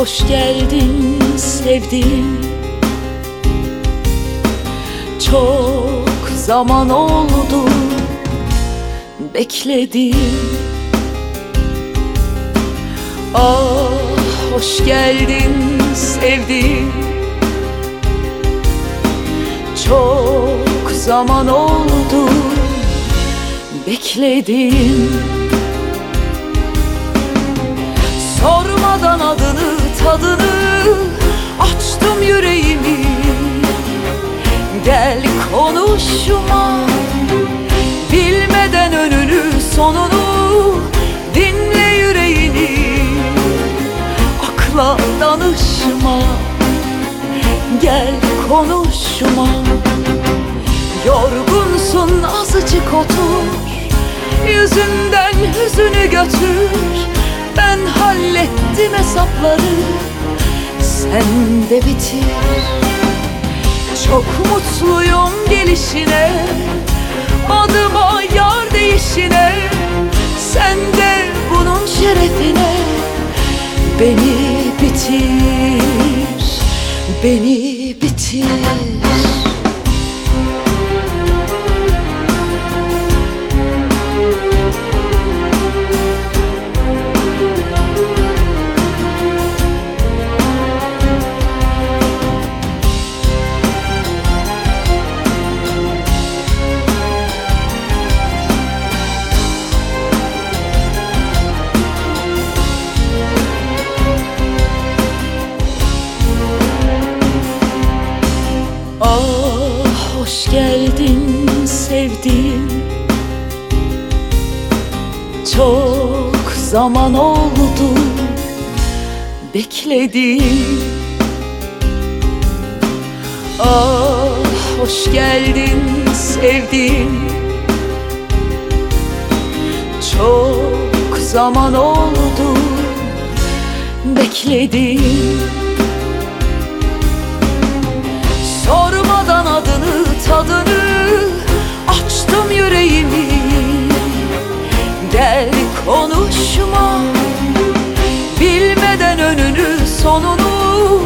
hoş geldin sevdiğim Çok zaman oldu bekledim. Ah hoş geldin sevdiğim Çok zaman oldu bekledim. Sormadan adını tadını açtım yüreğimi. Gel konuşma bilmeden önünü sonunu dinle yüreğini. Akla danışma gel konuşma. Yorgunsun azıcık otur Yüzünden hüzünü götür. Ben hallettim hesapları Sen de bitir. Çok mutluyum gelişine Adıma yar değişine. Sen de bunun şerefine Beni bitir Beni bitir sevdiğim. Çok zaman oldu bekledim Ah hoş geldin sevdiğim. Çok zaman oldu bekledim sonunu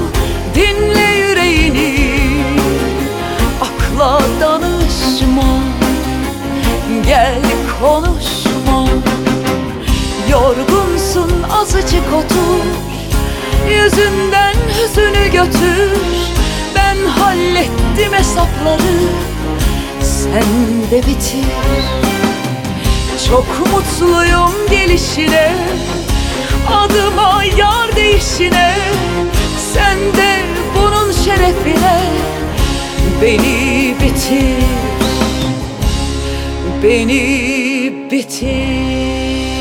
dinle yüreğini. Akla danışma gel konuşma. Yorgunsun azıcık otur Yüzünden hüzünü götür. Ben hallettim hesapları Sen de bitir. Çok mutluyum gelişine Adıma yar değişine Beni bitir. Beni bitir